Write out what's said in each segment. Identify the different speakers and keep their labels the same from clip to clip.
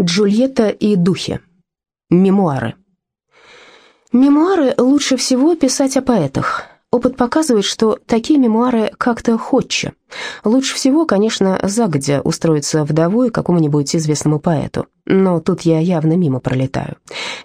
Speaker 1: Джульетта и духи. Мемуары. Мемуары лучше всего писать о поэтах. Опыт показывает, что такие мемуары как-то ходче. Лучше всего, конечно, загодя устроиться вдовой какому-нибудь известному поэту. Но тут я явно мимо пролетаю.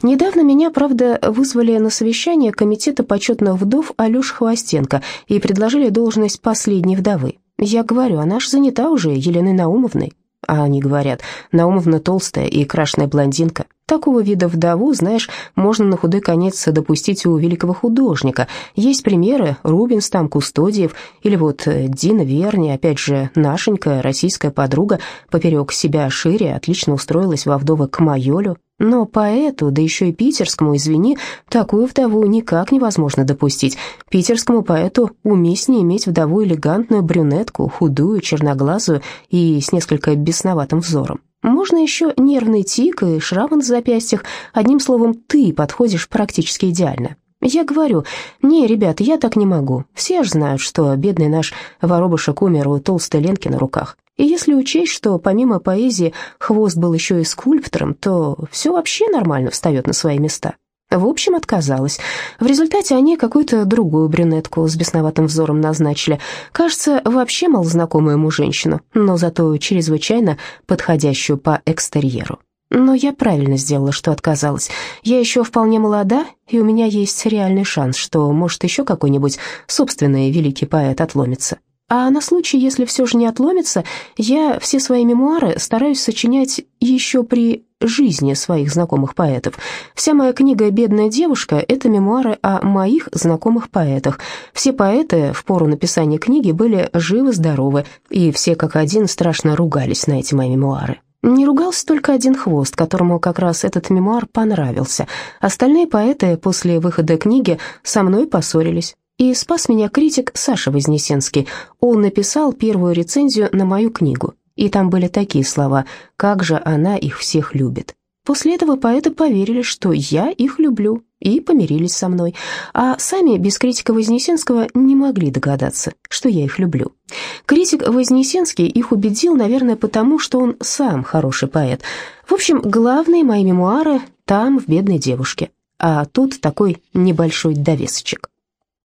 Speaker 1: Недавно меня, правда, вызвали на совещание Комитета почетных вдов Алёши Хвостенко и предложили должность последней вдовы. Я говорю, она ж занята уже Еленой Наумовной. А они говорят, Наумовна толстая и крашеная блондинка. Такого вида вдову, знаешь, можно на худой конец допустить у великого художника. Есть примеры, Рубинс там, Кустодиев, или вот э, Дина Верни, опять же, нашенькая российская подруга, поперек себя шире, отлично устроилась во вдовы к Майолю. Но поэту, да еще и питерскому, извини, такую вдову никак невозможно допустить. Питерскому поэту уместнее иметь вдову элегантную брюнетку, худую, черноглазую и с несколько бесноватым взором. Можно еще нервный тик и шрамы на запястьях. Одним словом, ты подходишь практически идеально. Я говорю, не, ребята, я так не могу. Все ж знают, что бедный наш воробушек умер у толстой Ленки на руках. И если учесть, что помимо поэзии хвост был еще и скульптором, то все вообще нормально встает на свои места. В общем, отказалась. В результате они какую-то другую брюнетку с бесноватым взором назначили. Кажется, вообще малознакомую ему женщину, но зато чрезвычайно подходящую по экстерьеру. Но я правильно сделала, что отказалась. Я еще вполне молода, и у меня есть реальный шанс, что, может, еще какой-нибудь собственный великий поэт отломится. А на случай, если все же не отломится, я все свои мемуары стараюсь сочинять еще при жизни своих знакомых поэтов. Вся моя книга «Бедная девушка» — это мемуары о моих знакомых поэтах. Все поэты в пору написания книги были живы-здоровы, и все как один страшно ругались на эти мои мемуары. Не ругался только один хвост, которому как раз этот мемуар понравился. Остальные поэты после выхода книги со мной поссорились. И спас меня критик Саша Вознесенский. Он написал первую рецензию на мою книгу, и там были такие слова «Как же она их всех любит». После этого поэты поверили, что я их люблю, и помирились со мной, а сами без критика Вознесенского не могли догадаться, что я их люблю. Критик Вознесенский их убедил, наверное, потому, что он сам хороший поэт. В общем, главные мои мемуары там, в «Бедной девушке», а тут такой небольшой довесочек.